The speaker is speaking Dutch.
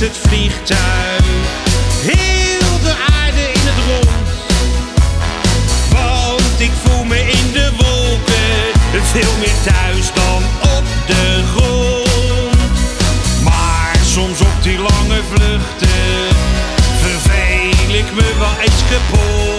het vliegtuig heel de aarde in het rond. Want ik voel me in de wolken veel meer thuis dan op de grond. Maar soms op die lange vluchten vervel ik me wel eens kapot.